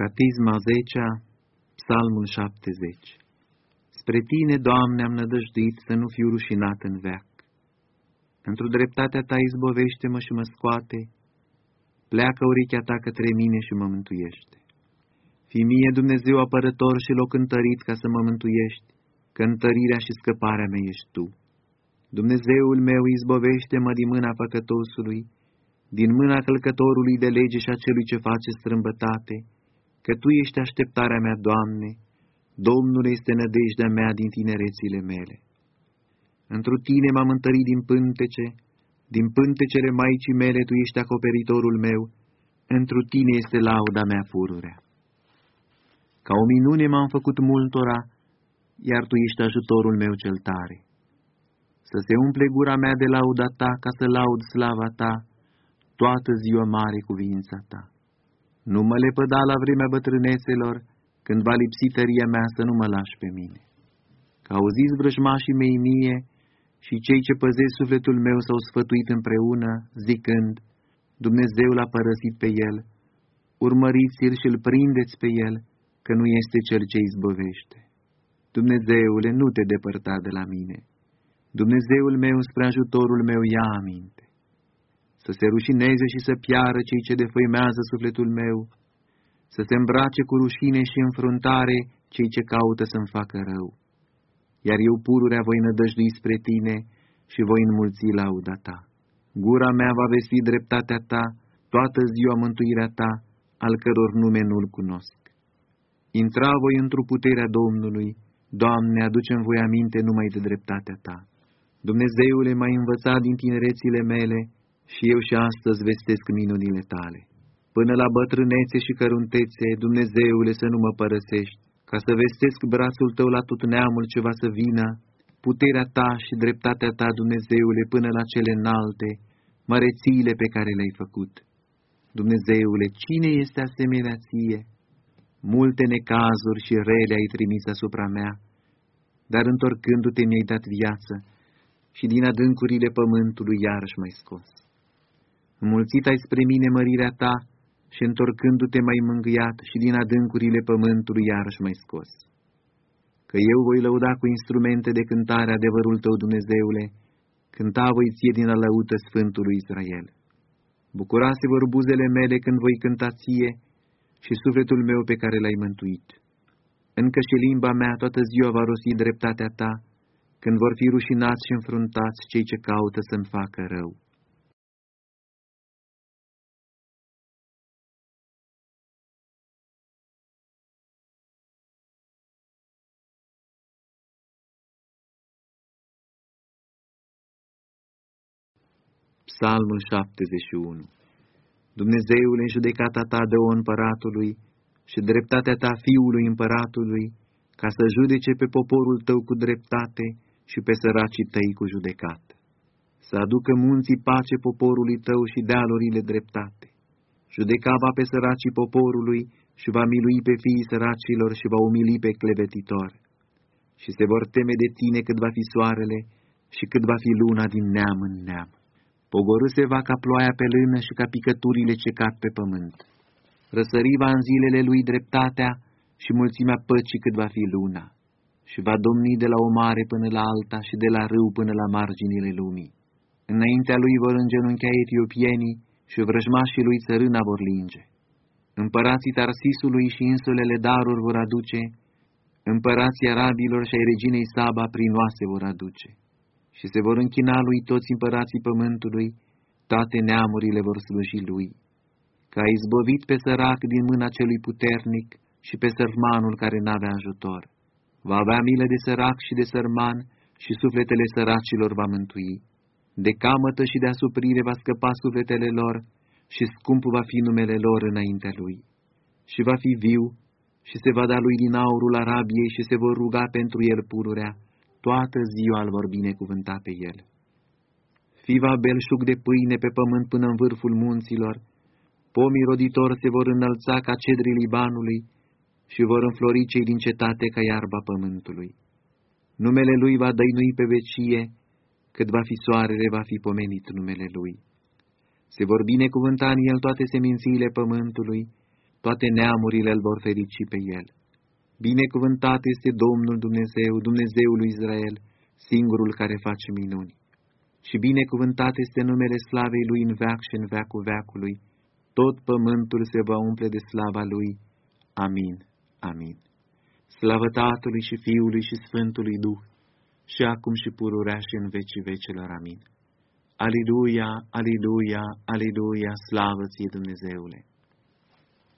Catisma 10 Psalmul 70 Spre Tine, Doamne, am nădăjduit să nu fiu rușinat în veac. Într-o dreptatea Ta izbovește-mă și mă scoate, pleacă urechea Ta către mine și mă mântuiește. Fii mie Dumnezeu apărător și loc întărit ca să mă mântuiești, că întărirea și scăparea mea ești Tu. Dumnezeul meu izbovește-mă din mâna păcătosului, din mâna călcătorului de lege și a celui ce face strâmbătate, că Tu ești așteptarea mea, Doamne, Domnul este nădejdea mea din tinerețile mele. Întru Tine m-am întărit din pântece, din pântecele Maicii mele Tu ești acoperitorul meu, întru Tine este lauda mea pururea. Ca o minune m-am făcut multora, iar Tu ești ajutorul meu cel tare. Să se umple gura mea de lauda Ta, ca să laud slava Ta, toată ziua mare cuvința Ta. Nu mă lepăda la vremea bătrânețelor, când va lipsi tăria mea să nu mă lași pe mine. Că auziți vrăjmașii mei mie și cei ce păzesc sufletul meu s-au sfătuit împreună, zicând, Dumnezeu l-a părăsit pe el, urmăriți-l și-l prindeți pe el, că nu este cel ce izbăvește. Dumnezeule, nu te depărta de la mine. Dumnezeul meu spre ajutorul meu ia aminte să se rușineze și să piară cei ce defăimează sufletul meu, să se îmbrace cu rușine și înfruntare cei ce caută să-mi facă rău. Iar eu pururea voi nădăjdui spre tine și voi înmulți lauda ta. Gura mea va vesti dreptatea ta, toată ziua mântuirea ta, al căror nume nu-l cunosc. Intra voi într-o puterea Domnului, Doamne, aduce-mi voi aminte numai de dreptatea ta. Dumnezeule, m-ai învățat din tinerețile mele, și eu și astăzi vestesc minunile tale. Până la bătrânețe și căruntețe, Dumnezeule, să nu mă părăsești, ca să vestesc brațul tău la tot neamul ce va să vină, puterea ta și dreptatea ta, Dumnezeule, până la cele înalte, mărețiile pe care le-ai făcut. Dumnezeule, cine este asemenea ție? Multe necazuri și rele ai trimis asupra mea, dar întorcându-te mi-ai dat viață și din adâncurile pământului iarăși mai scos. Înmulțit ai spre mine mărirea ta și întorcându-te mai mângâiat și din adâncurile pământului iarăși mai scos. Că eu voi lăuda cu instrumente de cântare adevărul tău, Dumnezeule, cânta voi ție din alăută Sfântului Israel. Bucurase vor buzele mele când voi cânta ție și sufletul meu pe care l-ai mântuit. Încă și limba mea toată ziua va rosti dreptatea ta, când vor fi rușinați și înfruntați cei ce caută să-mi facă rău. Psalmul 71 Dumnezeule, în judecata ta de o împăratului și dreptatea ta fiului împăratului, ca să judece pe poporul tău cu dreptate și pe săracii tăi cu judecat. Să aducă munții pace poporului tău și dealurile dreptate. Judeca va pe săracii poporului și va milui pe fiii săracilor și va umili pe clevetitor. Și se vor teme de tine cât va fi soarele și cât va fi luna din neam în neam. Pogorâse va ca ploaia pe lână și ca picăturile ce cad pe pământ. Răsăriva în zilele lui dreptatea și mulțimea păcii cât va fi luna, și va domni de la o mare până la alta și de la râu până la marginile lumii. Înaintea lui vor îngenunchea etiopienii și vrăjmașii lui țărâna vor linge. Împărații Tarsisului și insulele daruri vor aduce, împărații arabilor și ai reginei Saba prin oase vor aduce și se vor închina lui toți împărații pământului, toate neamurile vor sluji lui. Că a izbăvit pe sărac din mâna celui puternic și pe sărmanul care n-avea ajutor. Va avea milă de sărac și de sărman și sufletele săracilor va mântui. De camătă și de asuprire va scăpa sufletele lor și scump va fi numele lor înaintea lui. Și va fi viu și se va da lui din aurul Arabiei și se vor ruga pentru el pururea toată ziua îl vor binecuvânta pe el. Fiva belșug de pâine pe pământ până în vârful munților, pomii roditori se vor înălța ca cedrii Libanului și vor înflori cei din cetate ca iarba pământului. Numele lui va dăinui pe vecie, cât va fi soarele, va fi pomenit numele lui. Se vor binecuvânta în el toate semințiile pământului, toate neamurile îl vor ferici pe el. Binecuvântat este Domnul Dumnezeu, Dumnezeul lui Israel, singurul care face minuni. Și binecuvântat este numele slavei lui în veac și în veacul veacului. Tot pământul se va umple de slava lui. Amin. Amin. Slavă Tatălui și Fiului și Sfântului Duh, și acum și pururea și în vecii vecelor. Amin. Aliluia, aliluia, aliluia, slavă ție Dumnezeule!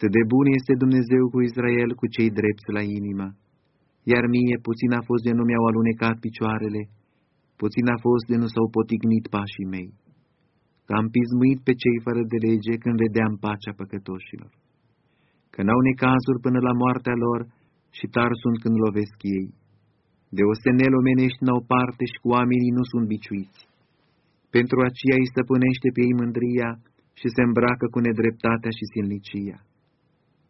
Cât de bun este Dumnezeu cu Israel, cu cei drepți la inimă. Iar mie puțin a fost de nu mi-au alunecat picioarele, puțin a fost de nu s-au potignit pașii mei, că am pismuit pe cei fără de lege când vedeam pacea păcătoșilor, că n-au necazuri până la moartea lor și tar sunt când lovesc ei. De ostenel omenești n-au parte și cu oamenii nu sunt biciuiți. Pentru aceea îi stăpânește pe ei mândria și se îmbracă cu nedreptatea și silnicia.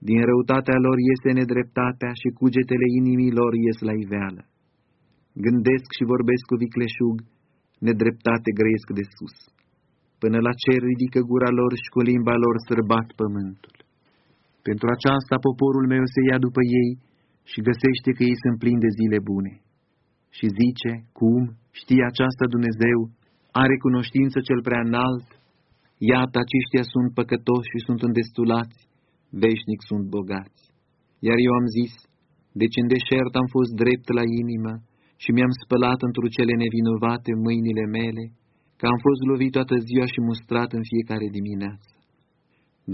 Din răutatea lor iese nedreptatea și cugetele inimii lor ies la iveală. Gândesc și vorbesc cu vicleșug, nedreptate grăiesc de sus. Până la cer ridică gura lor și cu limba lor sărbat pământul. Pentru aceasta poporul meu se ia după ei și găsește că ei sunt plini de zile bune. Și zice, cum, știe aceasta Dumnezeu, are cunoștință cel prea înalt, iată aceștia sunt păcătoși și sunt îndestulați, veșnic sunt bogați. Iar eu am zis, deci în deșert am fost drept la inimă și mi-am spălat într cele nevinovate mâinile mele, că am fost lovit toată ziua și mustrat în fiecare dimineață.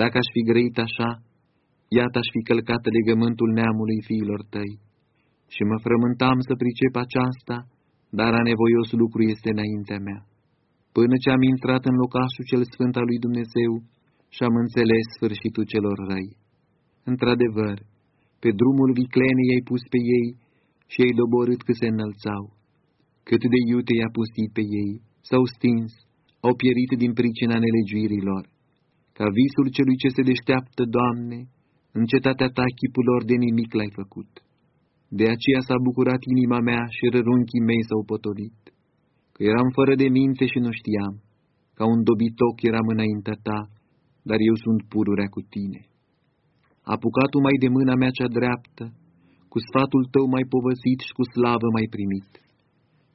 Dacă aș fi grăit așa, iată aș fi călcat legământul neamului fiilor tăi. Și mă frământam să pricep aceasta, dar a nevoios lucru este înaintea mea. Până ce am intrat în locașul cel sfânt al lui Dumnezeu, și am înțeles sfârșitul celor răi. Într-adevăr, pe drumul viclenei ai pus pe ei și ai doborât că se înălțau. Cât de iute i-a pustit pe ei, s-au stins, au pierit din pricina nelegiuirilor. Ca visul celui ce se deșteaptă, Doamne, în cetatea ta chipul lor de nimic l-ai făcut. De aceea s-a bucurat inima mea și rărunchii mei s-au potolit, că eram fără de minte și nu știam, ca un dobitoc eram înaintea ta, dar eu sunt pururea cu tine. Apucatul mai de mâna mea cea dreaptă, cu sfatul tău mai povăsit și cu slavă mai primit.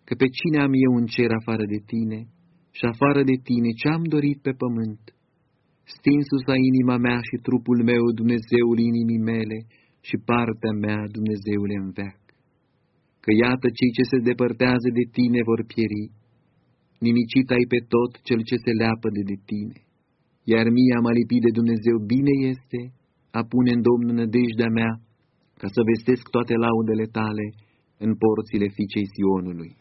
Că pe cine am eu în cer afară de tine și afară de tine ce-am dorit pe pământ? Stinsus a inima mea și trupul meu, Dumnezeul inimii mele, și partea mea, Dumnezeule în veac. Că iată cei ce se depărtează de tine vor pieri, nimicit ai pe tot cel ce se leapă de, de tine iar mie am alipit de Dumnezeu bine este a pune în Domnul nădejdea mea, ca să vestesc toate laudele tale în porțile fiicei Sionului.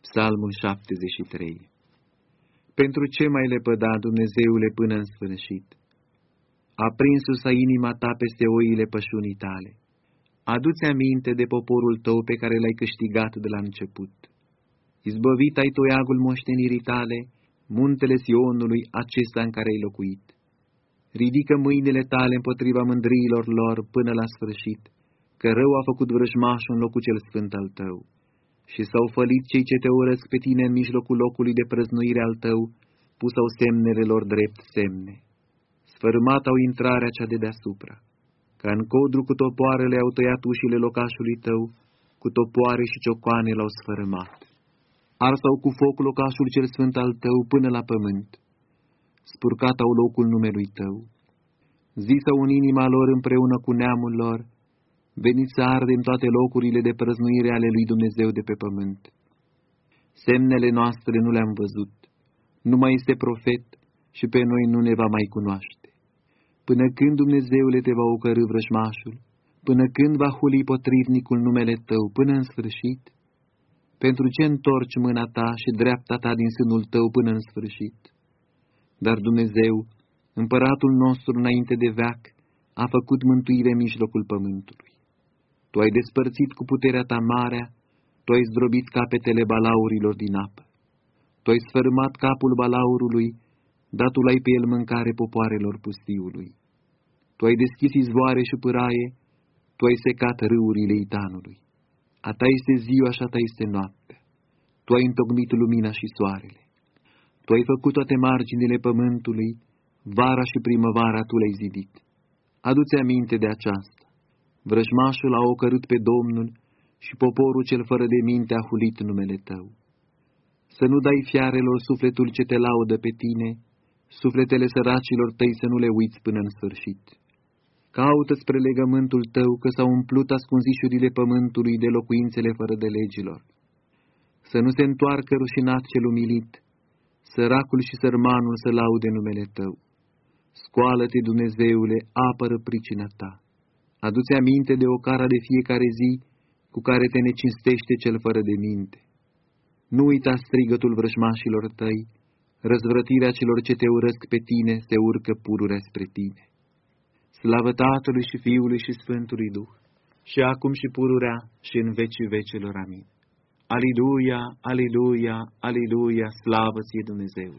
Psalmul 73 pentru ce mai lepăda, Dumnezeule, până în sfârșit? Aprinsus a inima ta peste oile pășunii tale. Adu-ți aminte de poporul tău pe care l-ai câștigat de la început. Izbăvit ai toiagul moștenirii tale, muntele Sionului acesta în care ai locuit. Ridică mâinile tale împotriva mândriilor lor până la sfârșit, că rău a făcut vrăjmașul în locul cel sfânt al tău și s-au fălit cei ce te urăsc pe tine în mijlocul locului de prăznuire al tău, pusau semnele lor drept semne. Sfărâmat au intrarea cea de deasupra, ca în codru cu topoarele au tăiat ușile locașului tău, cu topoare și ciocoane l-au sfărâmat. Arsau cu foc locașul cel sfânt al tău până la pământ, spurcat au locul numelui tău. zisă un inima lor împreună cu neamul lor, veniți să ardem toate locurile de prăznuire ale lui Dumnezeu de pe pământ. Semnele noastre nu le-am văzut, nu mai este profet și pe noi nu ne va mai cunoaște. Până când Dumnezeule te va ocărâ vrăjmașul, până când va huli potrivnicul numele tău, până în sfârșit? Pentru ce întorci mâna ta și dreapta ta din sânul tău până în sfârșit? Dar Dumnezeu, împăratul nostru înainte de veac, a făcut mântuire în mijlocul pământului. Tu ai despărțit cu puterea ta marea, tu ai zdrobit capetele balaurilor din apă. Tu ai sfărâmat capul balaurului, datul ai pe el mâncare popoarelor pustiului. Tu ai deschis izvoare și pâraie, tu ai secat râurile Itanului. A ta este ziua și a ta este noaptea. Tu ai întocmit lumina și soarele. Tu ai făcut toate marginile pământului, vara și primăvara tu le-ai zidit. Adu-ți aminte de aceasta. Vrăjmașul a ocărât pe Domnul și poporul cel fără de minte a hulit numele tău. Să nu dai fiarelor sufletul ce te laudă pe tine, sufletele săracilor tăi să nu le uiți până în sfârșit. Caută spre legământul tău că s-au umplut ascunzișurile pământului de locuințele fără de legilor. Să nu se întoarcă rușinat cel umilit, săracul și sărmanul să laude numele tău. Scoală-te, Dumnezeule, apără pricina ta. Adu-ți aminte de o cara de fiecare zi cu care te necinstește cel fără de minte. Nu uita strigătul vrăjmașilor tăi, răzvrătirea celor ce te urăsc pe tine se urcă pururea spre tine. Slavă Tatălui și Fiului și Sfântului Duh, și acum și pururea și în vecii vecelor. Amin. Aliluia, aliluia, aliluia, slavă ție Dumnezeu!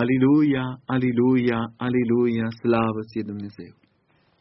Aliluia, aliluia, aliluia, slavă ție Dumnezeu!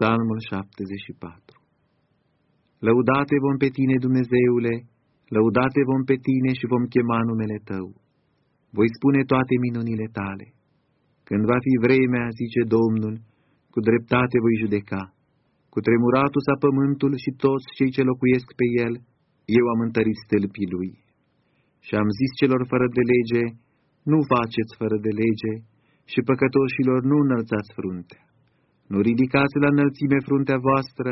Psalmul 74 Lăudate vom pe tine, Dumnezeule, lăudate vom pe tine și vom chema numele tău. Voi spune toate minunile tale. Când va fi vremea, zice Domnul, cu dreptate voi judeca. Cu tremuratul sa pământul și toți cei ce locuiesc pe el, eu am întărit stâlpii lui. Și am zis celor fără de lege, nu faceți fără de lege, și păcătoșilor nu înălțați fruntea. Nu ridicați la înălțime fruntea voastră,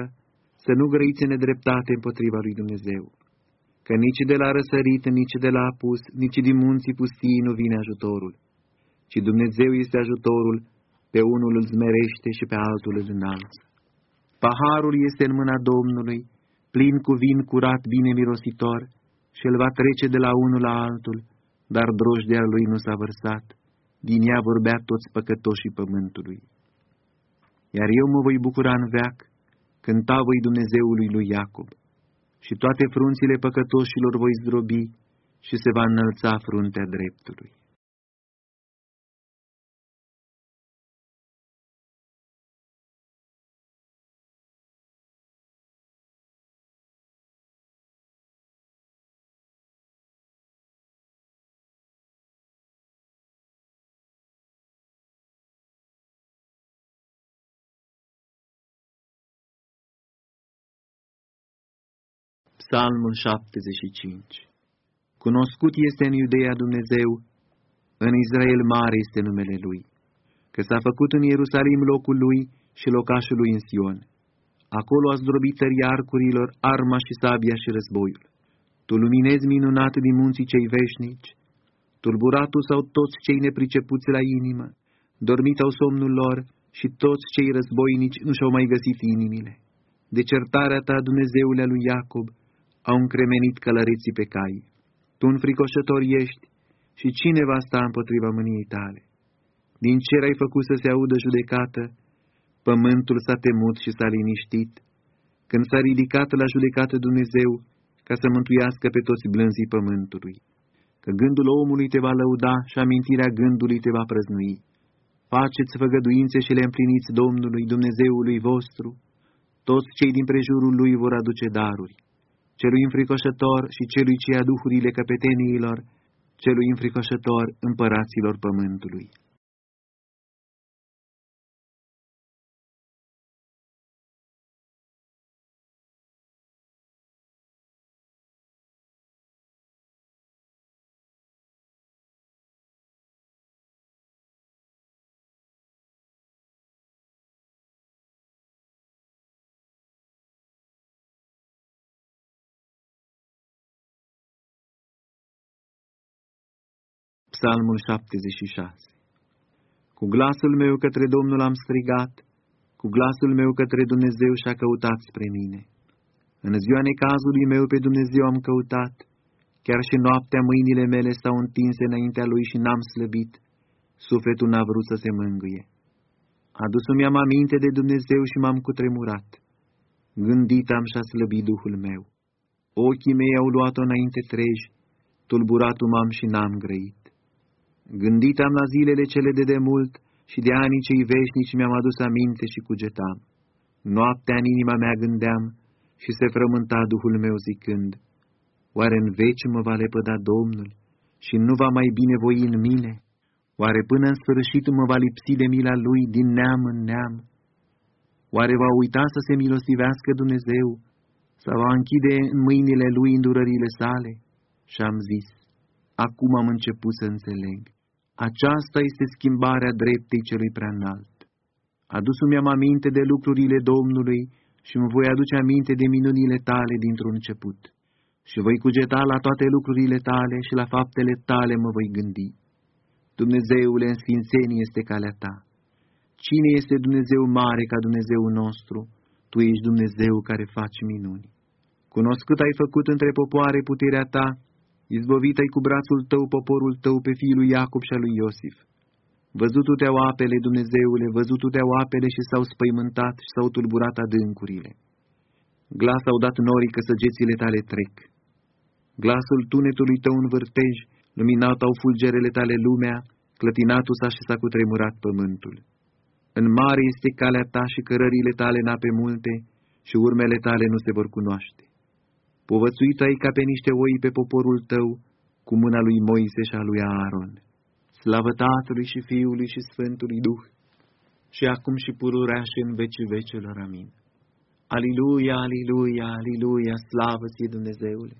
să nu grăiți nedreptate împotriva lui Dumnezeu, că nici de la răsărit, nici de la apus, nici din munții pustii nu vine ajutorul, ci Dumnezeu este ajutorul, pe unul îl zmerește și pe altul îl înalță. Paharul este în mâna Domnului, plin cu vin curat bine mirositor, și el va trece de la unul la altul, dar drojdea lui nu s-a vărsat, din ea vorbea toți păcătoșii pământului. Iar eu mă voi bucura în veac, cânta voi Dumnezeului lui Iacob, și toate frunțile păcătoșilor voi zdrobi și se va înălța fruntea dreptului. Psalmul 75 Cunoscut este în Iudeea Dumnezeu, în Israel mare este numele Lui, că s-a făcut în Ierusalim locul Lui și locașul Lui în Sion. Acolo a zdrobit tăria arcurilor, arma și sabia și războiul. Tu luminezi minunat din munții cei veșnici, tulburatul sau toți cei nepricepuți la inimă, dormit au somnul lor și toți cei războinici nu și-au mai găsit inimile. De certarea ta, Dumnezeule lui Iacob, au încremenit călăriții pe cai. Tu înfricoșător ești și cine va sta împotriva mâniei tale? Din cer ai făcut să se audă judecată, pământul s-a temut și s-a liniștit. Când s-a ridicat la judecată Dumnezeu, ca să mântuiască pe toți blânzii pământului. Că gândul omului te va lăuda și amintirea gândului te va prăznui. Faceți făgăduințe și le împliniți Domnului Dumnezeului vostru. Toți cei din prejurul lui vor aduce daruri. Celui înfricoșător și celui ce ia duhurile căpeteniilor, celui înfricoșător împăraților pământului. Psalmul 76 Cu glasul meu către Domnul am strigat, cu glasul meu către Dumnezeu și-a căutat spre mine. În ziua necazului meu pe Dumnezeu am căutat, chiar și noaptea mâinile mele s-au întinse înaintea lui și n-am slăbit, sufletul n-a vrut să se mângâie. Adus-mi am aminte de Dumnezeu și m-am cutremurat. Gândit am și-a slăbit Duhul meu. Ochii mei au luat-o înainte treji, tulburatul m-am și n-am grăit. Gândit am la zilele cele de demult și de anii cei veșnici mi-am adus aminte și cugetam. Noaptea în inima mea gândeam și se frământa Duhul meu zicând, Oare în veci mă va lepăda Domnul și nu va mai bine voi în mine? Oare până în sfârșit mă va lipsi de mila Lui din neam în neam? Oare va uita să se milosivească Dumnezeu sau va închide în mâinile Lui îndurările sale? Și am zis, acum am început să înțeleg. Aceasta este schimbarea dreptei celui prea înalt. Adus-mi am aminte de lucrurile Domnului și mă voi aduce aminte de minunile tale dintr-un început. Și voi cugeta la toate lucrurile tale și la faptele tale mă voi gândi. Dumnezeule, în sfințenie este calea ta. Cine este Dumnezeu mare ca Dumnezeu nostru? Tu ești Dumnezeu care faci minuni. Cunoscut ai făcut între popoare puterea ta Izbovit ai cu brațul tău poporul tău pe fiul lui Iacob și al lui Iosif. Văzutul te-au apele, Dumnezeule, văzutul te-au apele și s-au spăimântat și s-au tulburat adâncurile. Glas au dat norii că săgețile tale trec. Glasul tunetului tău în vârtej, luminat au fulgerele tale lumea, clătinatul s-a și s-a cutremurat pământul. În mare este calea ta și cărările tale în ape multe și urmele tale nu se vor cunoaște. Povățuit ai ca pe niște oi pe poporul tău, cu mâna lui Moise și a lui Aaron. Slavă Tatălui și Fiului și Sfântului Duh, și acum și pururea și în vecii vecelor. Amin. Aliluia, aliluia, aliluia, slavă ție Dumnezeule!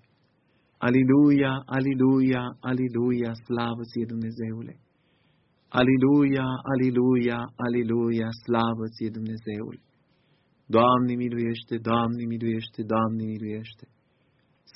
Aliluia, aliluia, aliluia, slavă ție Dumnezeule! Aliluia, aliluia, aliluia, slavă ție Dumnezeule! Doamne miluiește, Doamne miluiește, Doamne miluiește!